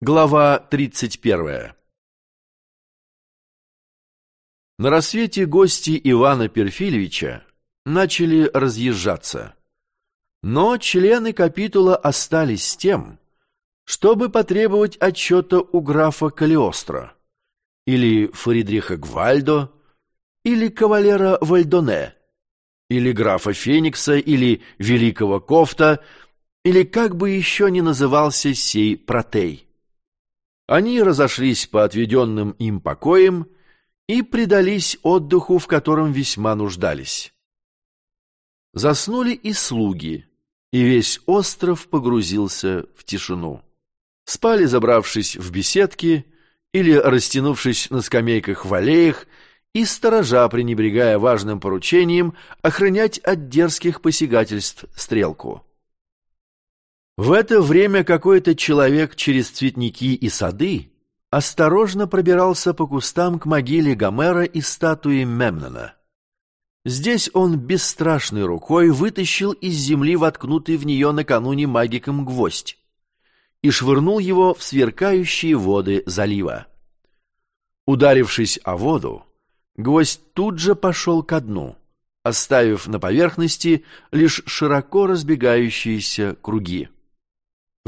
Глава 31 На рассвете гости Ивана Перфильевича начали разъезжаться. Но члены капитула остались с тем, чтобы потребовать отчета у графа Калиостро, или Фридриха Гвальдо, или кавалера Вальдоне, или графа Феникса, или великого Кофта, или как бы еще ни назывался сей протей. Они разошлись по отведенным им покоям и предались отдыху, в котором весьма нуждались. Заснули и слуги, и весь остров погрузился в тишину. Спали, забравшись в беседки или растянувшись на скамейках в аллеях, и сторожа, пренебрегая важным поручением, охранять от дерзких посягательств стрелку. В это время какой-то человек через цветники и сады осторожно пробирался по кустам к могиле Гомера и статуи Мемнона. Здесь он бесстрашной рукой вытащил из земли воткнутый в нее накануне магиком гвоздь и швырнул его в сверкающие воды залива. Ударившись о воду, гвоздь тут же пошел ко дну, оставив на поверхности лишь широко разбегающиеся круги.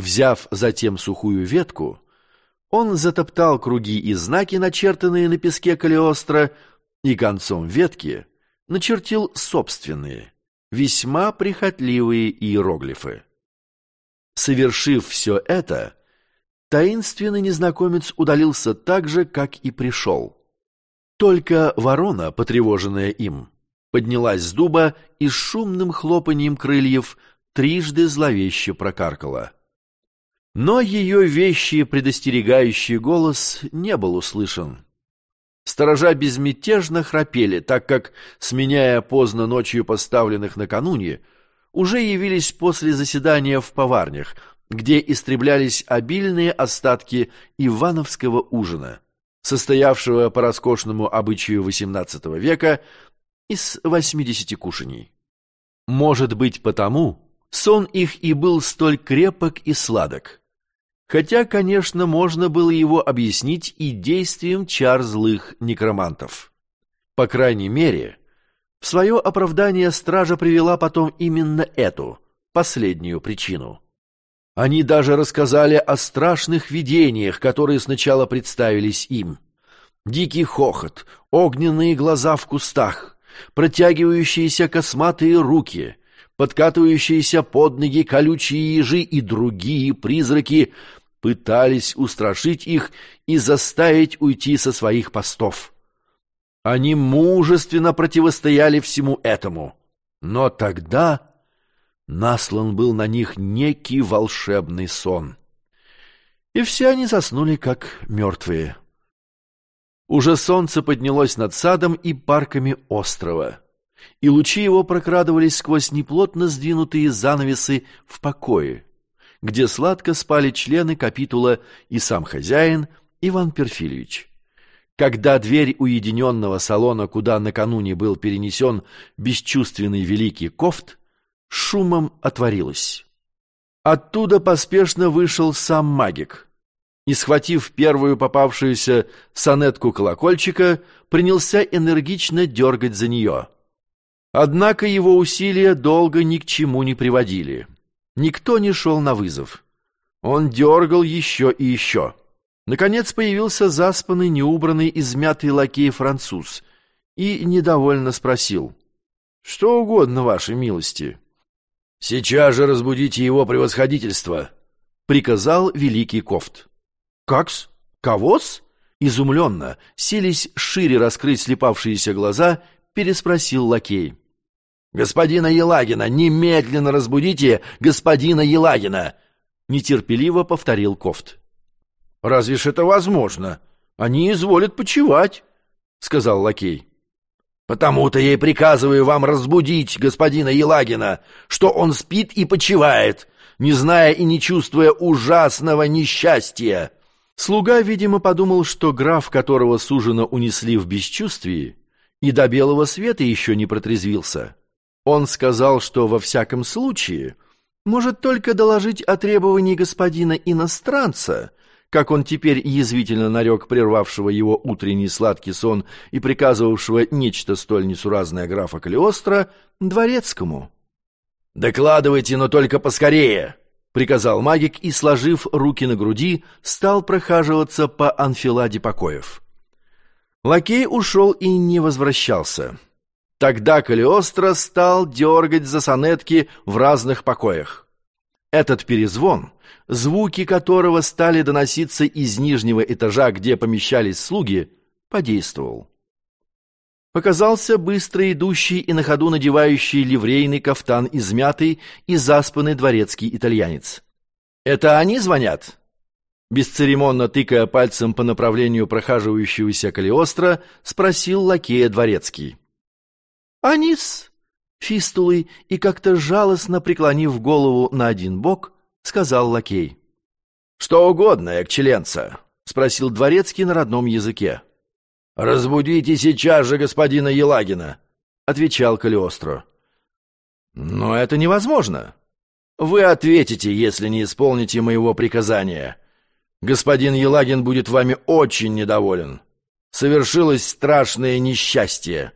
Взяв затем сухую ветку, он затоптал круги и знаки, начертанные на песке Калиостро, и концом ветки начертил собственные, весьма прихотливые иероглифы. Совершив все это, таинственный незнакомец удалился так же, как и пришел. Только ворона, потревоженная им, поднялась с дуба и с шумным хлопаньем крыльев трижды зловеще прокаркала. Но ее вещий предостерегающий голос не был услышан. Сторожа безмятежно храпели, так как, сменяя поздно ночью поставленных накануне, уже явились после заседания в поварнях, где истреблялись обильные остатки ивановского ужина, состоявшего по роскошному обычаю XVIII века из 80 кушаний. Может быть, потому сон их и был столь крепок и сладок, Хотя, конечно, можно было его объяснить и действием чар злых некромантов. По крайней мере, в свое оправдание стража привела потом именно эту, последнюю причину. Они даже рассказали о страшных видениях, которые сначала представились им. Дикий хохот, огненные глаза в кустах, протягивающиеся косматые руки, подкатывающиеся под ноги колючие ежи и другие призраки, пытались устрашить их и заставить уйти со своих постов. Они мужественно противостояли всему этому, но тогда наслан был на них некий волшебный сон. И все они заснули, как мертвые. Уже солнце поднялось над садом и парками острова, и лучи его прокрадывались сквозь неплотно сдвинутые занавесы в покое где сладко спали члены капитула и сам хозяин Иван Перфильевич. Когда дверь уединенного салона, куда накануне был перенесен бесчувственный великий кофт, шумом отворилась. Оттуда поспешно вышел сам магик и, схватив первую попавшуюся сонетку колокольчика, принялся энергично дергать за нее. Однако его усилия долго ни к чему не приводили. Никто не шел на вызов. Он дергал еще и еще. Наконец появился заспанный, неубранный, измятый лакей-француз и недовольно спросил. «Что угодно, вашей милости». «Сейчас же разбудите его превосходительство», — приказал великий кофт. «Как-с? Кого-с?» Изумленно, селись шире раскрыть слепавшиеся глаза, переспросил лакей. «Господина Елагина! Немедленно разбудите господина Елагина!» Нетерпеливо повторил Кофт. «Разве ж это возможно? Они изволят почевать», — сказал лакей. «Потому-то я и приказываю вам разбудить господина Елагина, что он спит и почивает, не зная и не чувствуя ужасного несчастья». Слуга, видимо, подумал, что граф, которого сужено унесли в бесчувствии, и до белого света еще не протрезвился. Он сказал, что во всяком случае может только доложить о требовании господина иностранца, как он теперь язвительно нарек прервавшего его утренний сладкий сон и приказывавшего нечто столь несуразное графа Калиостро, дворецкому. «Докладывайте, но только поскорее!» — приказал магик и, сложив руки на груди, стал прохаживаться по анфиладе покоев. Лакей ушел и не возвращался. Тогда Калиостро стал дергать за сонетки в разных покоях. Этот перезвон, звуки которого стали доноситься из нижнего этажа, где помещались слуги, подействовал. Показался быстро идущий и на ходу надевающий ливрейный кафтан измятый и заспанный дворецкий итальянец. «Это они звонят?» Бесцеремонно тыкая пальцем по направлению прохаживающегося Калиостро, спросил лакея дворецкий. «Анис!» Фистулой и как-то жалостно преклонив голову на один бок, сказал лакей. «Что угодно, экчеленца!» — спросил дворецкий на родном языке. «Разбудите сейчас же господина Елагина!» — отвечал Калиостро. «Но это невозможно. Вы ответите, если не исполните моего приказания. Господин Елагин будет вами очень недоволен. Совершилось страшное несчастье».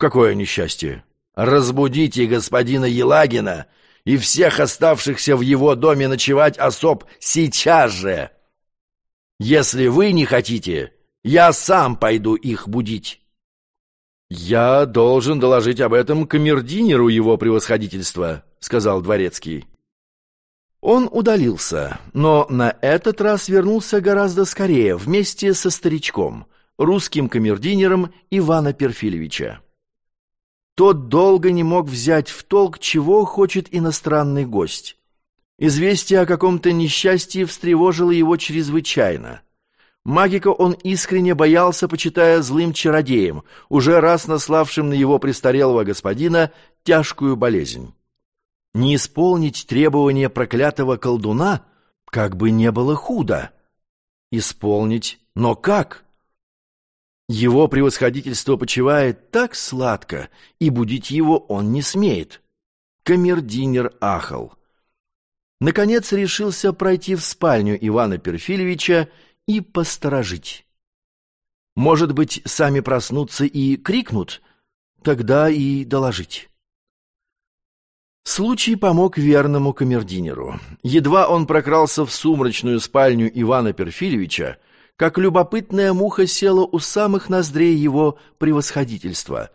«Какое несчастье?» «Разбудите господина Елагина и всех оставшихся в его доме ночевать особ сейчас же! Если вы не хотите, я сам пойду их будить». «Я должен доложить об этом камердинеру его превосходительства», — сказал дворецкий. Он удалился, но на этот раз вернулся гораздо скорее вместе со старичком, русским камердинером Ивана Перфильевича. Тот долго не мог взять в толк, чего хочет иностранный гость. Известие о каком-то несчастье встревожило его чрезвычайно. Магика он искренне боялся, почитая злым чародеем, уже раз наславшим на его престарелого господина тяжкую болезнь. Не исполнить требования проклятого колдуна как бы не было худо. Исполнить, но как? Его превосходительство почивает так сладко, и будить его он не смеет. Камердинер ахал. Наконец решился пройти в спальню Ивана Перфильевича и посторожить. Может быть, сами проснутся и крикнут, тогда и доложить. Случай помог верному камердинеру. Едва он прокрался в сумрачную спальню Ивана Перфильевича, как любопытная муха села у самых ноздрей его превосходительства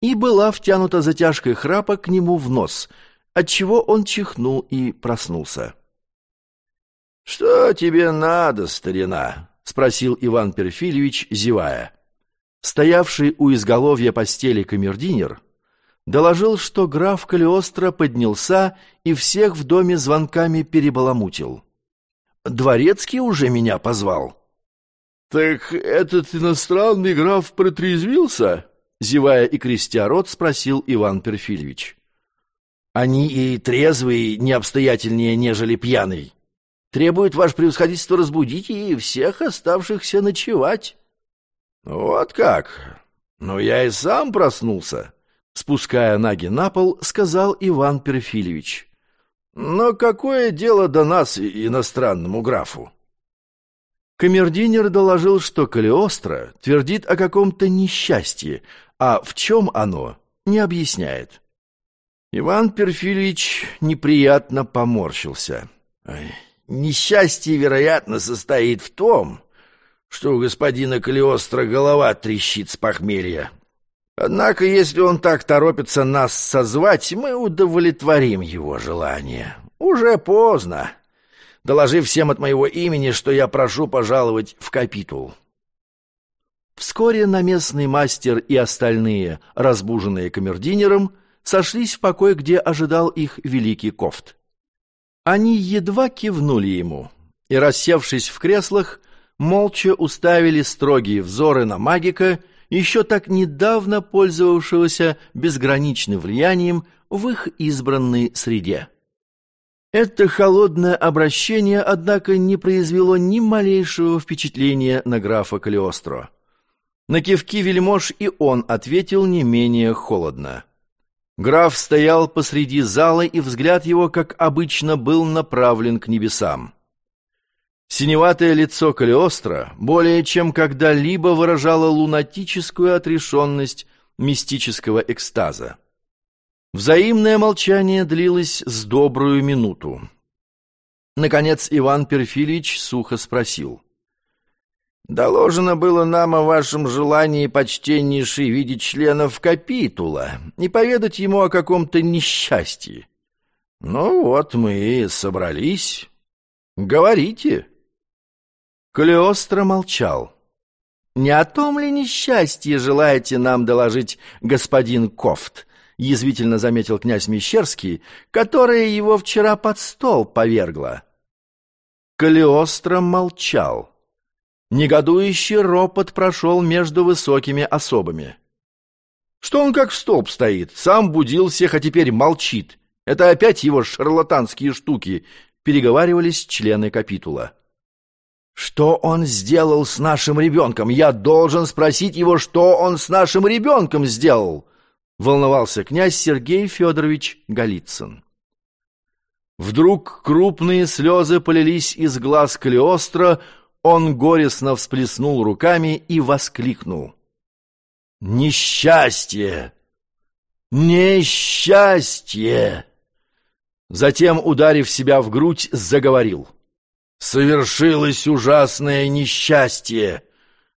и была втянута затяжкой храпа к нему в нос, отчего он чихнул и проснулся. «Что тебе надо, старина?» — спросил Иван Перфильевич, зевая. Стоявший у изголовья постели камердинер доложил, что граф Калиостро поднялся и всех в доме звонками перебаламутил. «Дворецкий уже меня позвал». «Так этот иностранный граф протрезвился?» Зевая и крестя рот, спросил Иван Перфильевич. «Они и трезвые не обстоятельнее, нежели пьяный. Требует ваше превосходительство разбудить и всех оставшихся ночевать». «Вот как? Ну, я и сам проснулся», Спуская ноги на пол, сказал Иван Перфильевич. «Но какое дело до нас, иностранному графу?» Камердинер доложил, что Калиостро твердит о каком-то несчастье, а в чем оно, не объясняет. Иван Перфильевич неприятно поморщился. «Несчастье, вероятно, состоит в том, что у господина Калиостро голова трещит с похмелья. Однако, если он так торопится нас созвать, мы удовлетворим его желание. Уже поздно. Доложив всем от моего имени, что я прошу пожаловать в капитул. Вскоре наместный мастер и остальные, разбуженные камердинером, сошлись в покой, где ожидал их великий кофт. Они едва кивнули ему и, рассевшись в креслах, молча уставили строгие взоры на магика еще так недавно пользовавшегося безграничным влиянием в их избранной среде. Это холодное обращение, однако, не произвело ни малейшего впечатления на графа Калиостро. На кивки вельмож и он ответил не менее холодно. Граф стоял посреди зала, и взгляд его, как обычно, был направлен к небесам. Синеватое лицо Калиостро более чем когда-либо выражало лунатическую отрешенность мистического экстаза. Взаимное молчание длилось с добрую минуту. Наконец Иван Перфильевич сухо спросил. «Доложено было нам о вашем желании, почтеннейший, видеть членов капитула и поведать ему о каком-то несчастье. Ну вот мы и собрались. Говорите». Калиостро молчал. «Не о том ли несчастье желаете нам доложить, господин Кофт?» — язвительно заметил князь Мещерский, которая его вчера под стол повергла. Калиостро молчал. Негодующий ропот прошел между высокими особами. Что он как в столб стоит, сам будил всех, а теперь молчит. Это опять его шарлатанские штуки, переговаривались члены капитула. «Что он сделал с нашим ребенком? Я должен спросить его, что он с нашим ребенком сделал!» Волновался князь Сергей Федорович Голицын. Вдруг крупные слезы полились из глаз Калиостро, он горестно всплеснул руками и воскликнул. «Несчастье! Несчастье!» Затем, ударив себя в грудь, заговорил. Совершилось ужасное несчастье.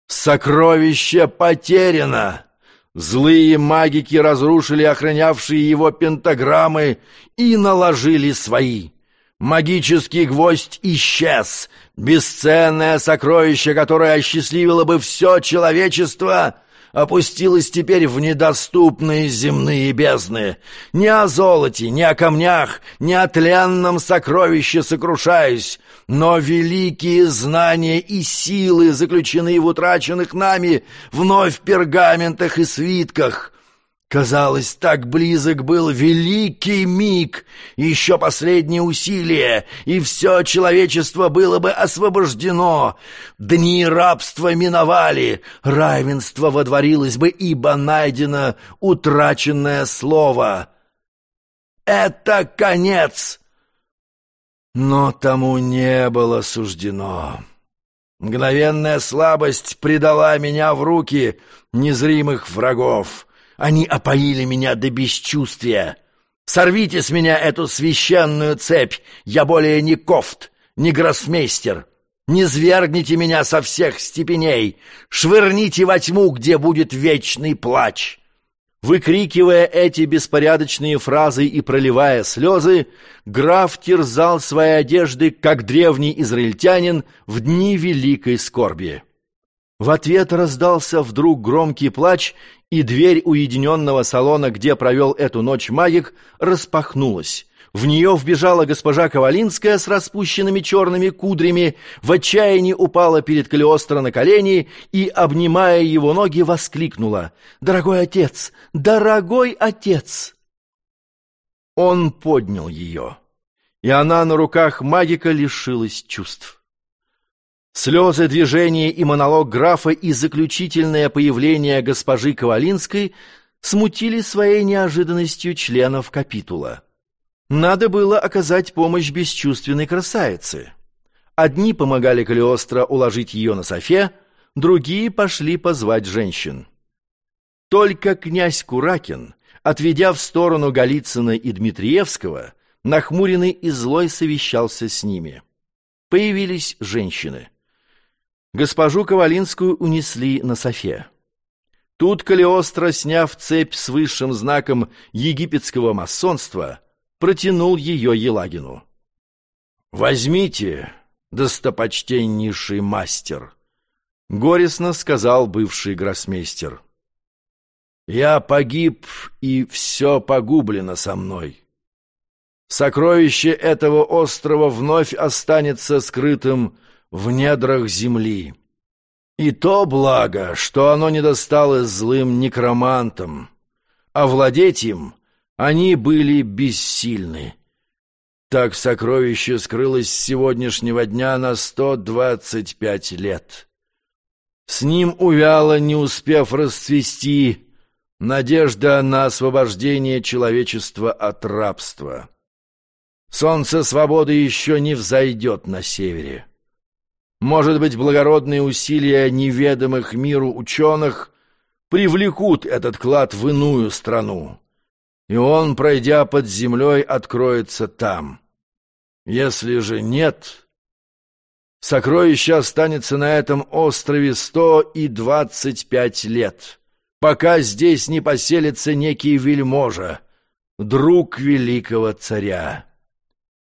Сокровище потеряно. Злые магики разрушили охранявшие его пентаграммы и наложили свои. Магический гвоздь исчез. Бесценное сокровище, которое осчастливило бы все человечество — опустилась теперь в недоступные земные бездны. Не о золоте, не о камнях, не о тленном сокровище сокрушаюсь, но великие знания и силы, заключенные в утраченных нами вновь пергаментах и свитках — Казалось, так близок был великий миг, еще последнее усилие, и все человечество было бы освобождено. Дни рабства миновали, равенство водворилось бы, ибо найдено утраченное слово. Это конец! Но тому не было суждено. Мгновенная слабость предала меня в руки незримых врагов — они опоили меня до бесчувствия. Сорвите с меня эту священную цепь. Я более не кофт, не гроссмейстер. Не звергните меня со всех степеней. Швырните во тьму, где будет вечный плач». Выкрикивая эти беспорядочные фразы и проливая слезы, граф терзал свои одежды, как древний израильтянин в дни великой скорби. В ответ раздался вдруг громкий плач, и дверь уединенного салона, где провел эту ночь магик, распахнулась. В нее вбежала госпожа Ковалинская с распущенными черными кудрями, в отчаянии упала перед Калиостро на колени и, обнимая его ноги, воскликнула «Дорогой отец! Дорогой отец!» Он поднял ее, и она на руках магика лишилась чувств. Слезы, движения и монолог графа и заключительное появление госпожи Ковалинской смутили своей неожиданностью членов капитула. Надо было оказать помощь бесчувственной красавице. Одни помогали Калиостро уложить ее на софе, другие пошли позвать женщин. Только князь Куракин, отведя в сторону Голицына и Дмитриевского, нахмуренный и злой совещался с ними. Появились женщины. Госпожу Ковалинскую унесли на софе. Тут Калиостро, сняв цепь с высшим знаком египетского масонства, протянул ее Елагину. «Возьмите, достопочтеннейший мастер», — горестно сказал бывший гроссмейстер. «Я погиб, и все погублено со мной. Сокровище этого острова вновь останется скрытым в недрах земли. И то благо, что оно не досталось злым некромантам, а владеть им они были бессильны. Так сокровище скрылось с сегодняшнего дня на сто двадцать пять лет. С ним увяло, не успев расцвести, надежда на освобождение человечества от рабства. Солнце свободы еще не взойдет на севере. Может быть, благородные усилия неведомых миру ученых привлекут этот клад в иную страну, и он, пройдя под землей, откроется там. Если же нет, сокровище останется на этом острове сто и двадцать пять лет, пока здесь не поселится некий вельможа, друг великого царя.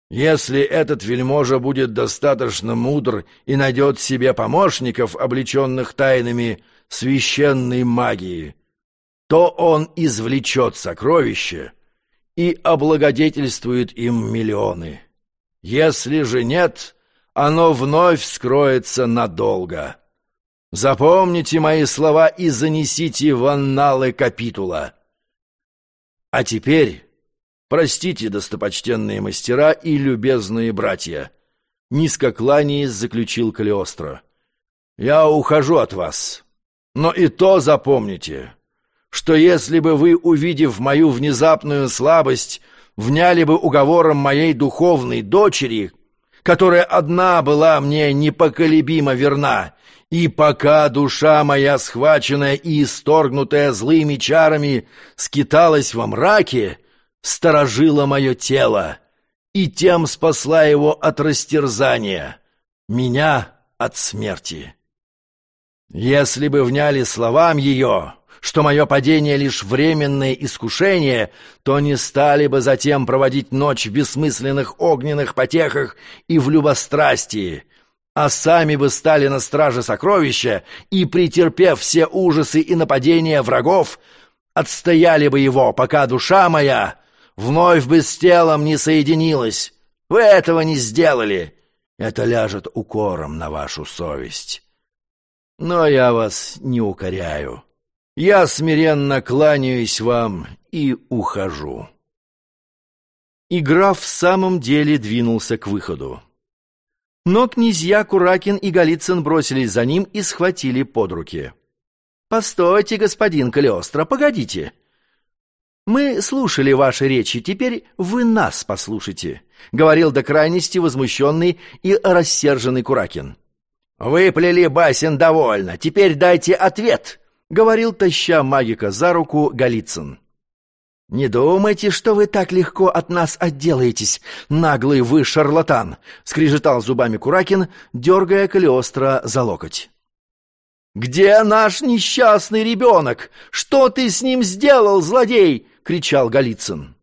Если этот вельможа будет достаточно мудр и найдет себе помощников, облеченных тайнами священной магии, то он извлечет сокровище и облагодетельствует им миллионы. Если же нет, оно вновь скроется надолго. Запомните мои слова и занесите в анналы капитула. А теперь простите, достопочтенные мастера и любезные братья, низко кланяясь, заключил Калиостро. Я ухожу от вас, но и то запомните, что если бы вы, увидев мою внезапную слабость, вняли бы уговором моей духовной дочери, которая одна была мне непоколебимо верна, и пока душа моя, схваченная и исторгнутая злыми чарами, скиталась во мраке, сторожила мое тело и тем спасла его от растерзания, меня от смерти. Если бы вняли словам ее, что мое падение лишь временное искушение, то не стали бы затем проводить ночь в бессмысленных огненных потехах и в любострастии, а сами бы стали на страже сокровища и, претерпев все ужасы и нападения врагов, отстояли бы его, пока душа моя вновь бы с телом не соединилась. Вы этого не сделали. Это ляжет укором на вашу совесть. Но я вас не укоряю. Я смиренно кланяюсь вам и ухожу. И граф в самом деле двинулся к выходу. Но князья Куракин и Голицын бросились за ним и схватили под руки. «Постойте, господин Калиостро, погодите. Мы слушали ваши речи, теперь вы нас послушайте», — говорил до крайности возмущенный и рассерженный Куракин. «Выплели басен довольно, теперь дайте ответ», — говорил, таща магика за руку Голицын. «Не думайте, что вы так легко от нас отделаетесь, наглый вы шарлатан!» — скрежетал зубами Куракин, дергая Калиостро за локоть. «Где наш несчастный ребенок? Что ты с ним сделал, злодей?» — кричал Голицын.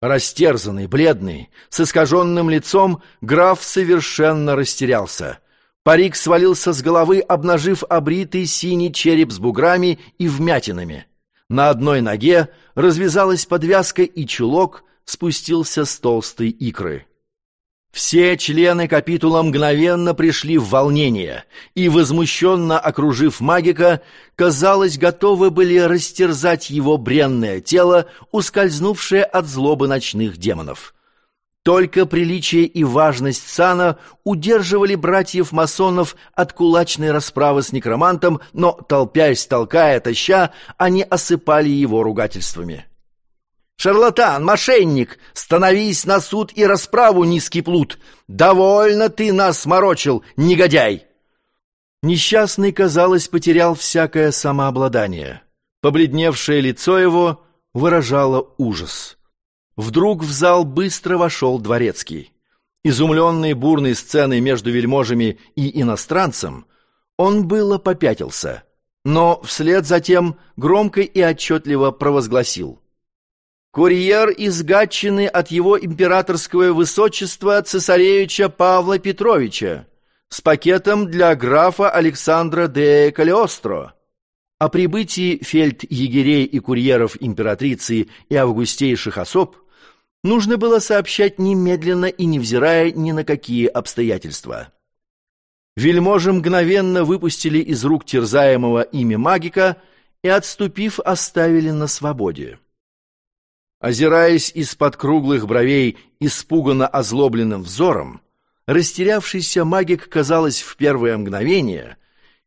Растерзанный, бледный, с искаженным лицом, граф совершенно растерялся. Парик свалился с головы, обнажив обритый синий череп с буграми и вмятинами. На одной ноге развязалась подвязка, и чулок спустился с толстой икры. Все члены капитула мгновенно пришли в волнение и, возмущенно окружив магика, казалось, готовы были растерзать его бренное тело, ускользнувшее от злобы ночных демонов. Только приличие и важность сана удерживали братьев-масонов от кулачной расправы с некромантом, но, толпясь, толкая, таща, они осыпали его ругательствами. «Шарлатан, мошенник! Становись на суд и расправу, низкий плут! Довольно ты нас сморочил, негодяй!» Несчастный, казалось, потерял всякое самообладание. Побледневшее лицо его выражало ужас. Вдруг в зал быстро вошел дворецкий. Изумленный бурной сценой между вельможами и иностранцем, он было попятился, но вслед за тем громко и отчетливо провозгласил. «Курьер из Гатчины от его императорского высочества цесаревича Павла Петровича с пакетом для графа Александра де Калиостро». О прибытии фельд-егерей и курьеров императрицы и августейших особ – нужно было сообщать немедленно и невзирая ни на какие обстоятельства. Вельможи мгновенно выпустили из рук терзаемого ими магика и, отступив, оставили на свободе. Озираясь из-под круглых бровей испуганно озлобленным взором, растерявшийся магик, казалось, в первое мгновение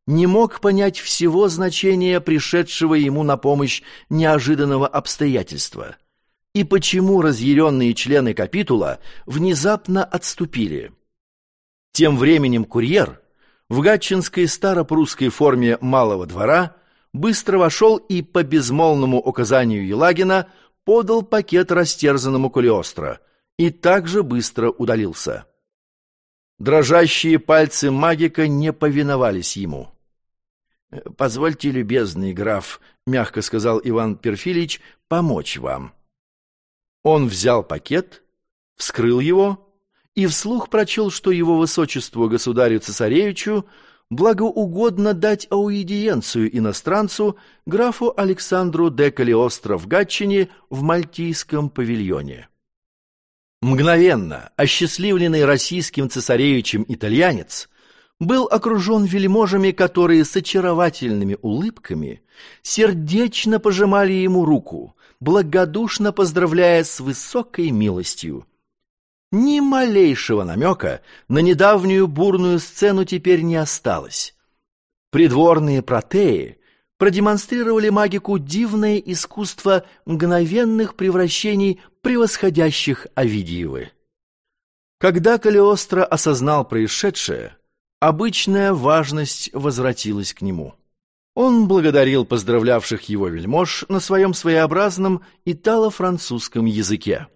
не мог понять всего значения пришедшего ему на помощь неожиданного обстоятельства — и почему разъяренные члены капитула внезапно отступили. Тем временем курьер в гатчинской старопрусской форме малого двора быстро вошел и по безмолвному указанию Елагина подал пакет растерзанному Кулиостро и также быстро удалился. Дрожащие пальцы магика не повиновались ему. «Позвольте, любезный граф», — мягко сказал Иван Перфилич, — «помочь вам». Он взял пакет, вскрыл его и вслух прочел, что его высочеству государю-цесаревичу благоугодно дать аудиенцию иностранцу графу Александру де Калиостро в Гатчине в Мальтийском павильоне. Мгновенно осчастливленный российским цесаревичем итальянец был окружен вельможами, которые с очаровательными улыбками сердечно пожимали ему руку, благодушно поздравляя с высокой милостью. Ни малейшего намека на недавнюю бурную сцену теперь не осталось. Придворные протеи продемонстрировали магику дивное искусство мгновенных превращений, превосходящих Овидиевы. Когда Калиостро осознал происшедшее, обычная важность возвратилась к нему. Он благодарил поздравлявших его вельмож на своем своеобразном итало-французском языке.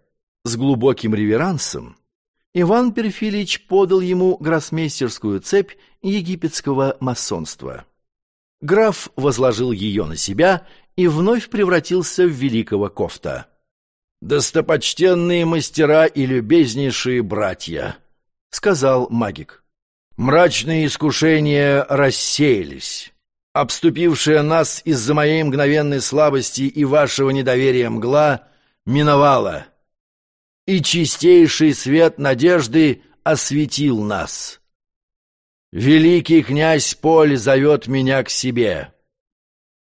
С глубоким реверансом Иван Перфилич подал ему гроссмейстерскую цепь египетского масонства. Граф возложил ее на себя и вновь превратился в великого кофта. «Достопочтенные мастера и любезнейшие братья», — сказал магик. Мрачные искушения рассеялись. Обступившая нас из-за моей мгновенной слабости и вашего недоверия мгла миновала, и чистейший свет надежды осветил нас. Великий князь Поль зовет меня к себе.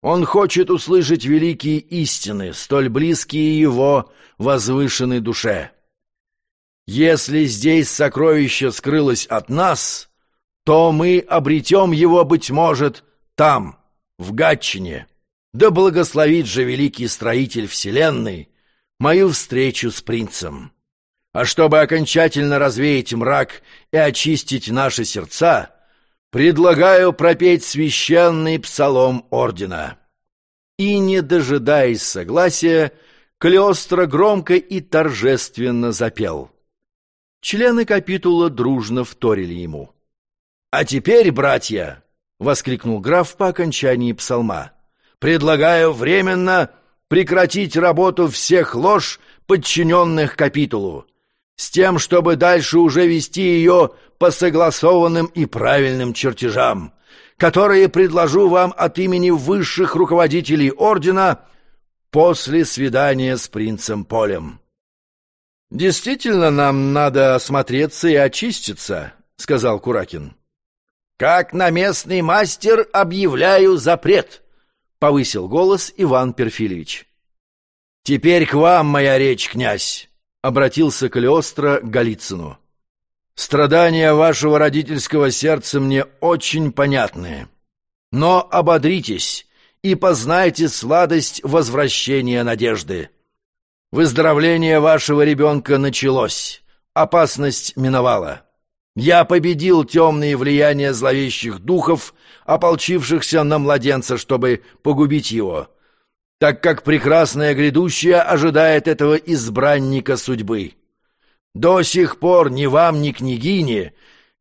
Он хочет услышать великие истины, столь близкие его возвышенной душе. Если здесь сокровище скрылось от нас, то мы обретем его, быть может, там, в Гатчине. Да благословит же великий строитель вселенной мою встречу с принцем. А чтобы окончательно развеять мрак и очистить наши сердца, предлагаю пропеть священный псалом ордена». И, не дожидаясь согласия, Калиостро громко и торжественно запел. Члены капитула дружно вторили ему. «А теперь, братья!» — воскликнул граф по окончании псалма. «Предлагаю временно прекратить работу всех лож, подчиненных капитулу, с тем, чтобы дальше уже вести ее по согласованным и правильным чертежам, которые предложу вам от имени высших руководителей ордена после свидания с принцем Полем». «Действительно, нам надо осмотреться и очиститься», — сказал Куракин. «Как на местный мастер объявляю запрет», — повысил голос Иван Перфильевич. «Теперь к вам моя речь, князь», — обратился Калиостро к Голицыну. «Страдания вашего родительского сердца мне очень понятны. Но ободритесь и познайте сладость возвращения надежды. Выздоровление вашего ребенка началось, опасность миновала». Я победил темные влияния зловещих духов, ополчившихся на младенца, чтобы погубить его, так как прекрасное грядущее ожидает этого избранника судьбы. До сих пор ни вам, ни княгине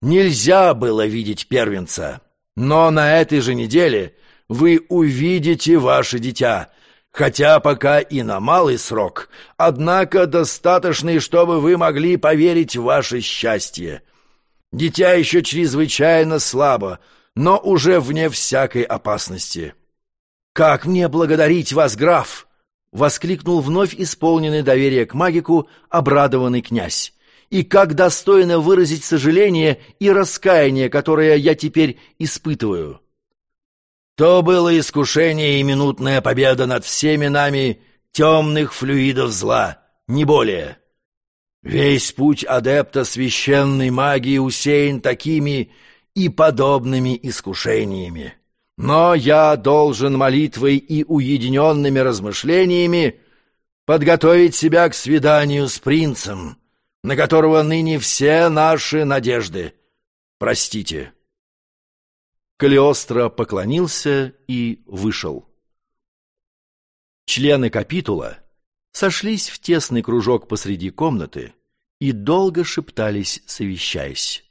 нельзя было видеть первенца, но на этой же неделе вы увидите ваше дитя, хотя пока и на малый срок, однако достаточный, чтобы вы могли поверить в ваше счастье». Дитя еще чрезвычайно слабо, но уже вне всякой опасности. «Как мне благодарить вас, граф!» — воскликнул вновь исполненный доверия к магику обрадованный князь. «И как достойно выразить сожаление и раскаяние, которое я теперь испытываю!» То было искушение и минутная победа над всеми нами темных флюидов зла, не более. Весь путь адепта священной магии усеян такими и подобными искушениями. Но я должен молитвой и уединенными размышлениями подготовить себя к свиданию с принцем, на которого ныне все наши надежды. Простите». Калиостро поклонился и вышел. Члены капитула сошлись в тесный кружок посреди комнаты и долго шептались, совещаясь.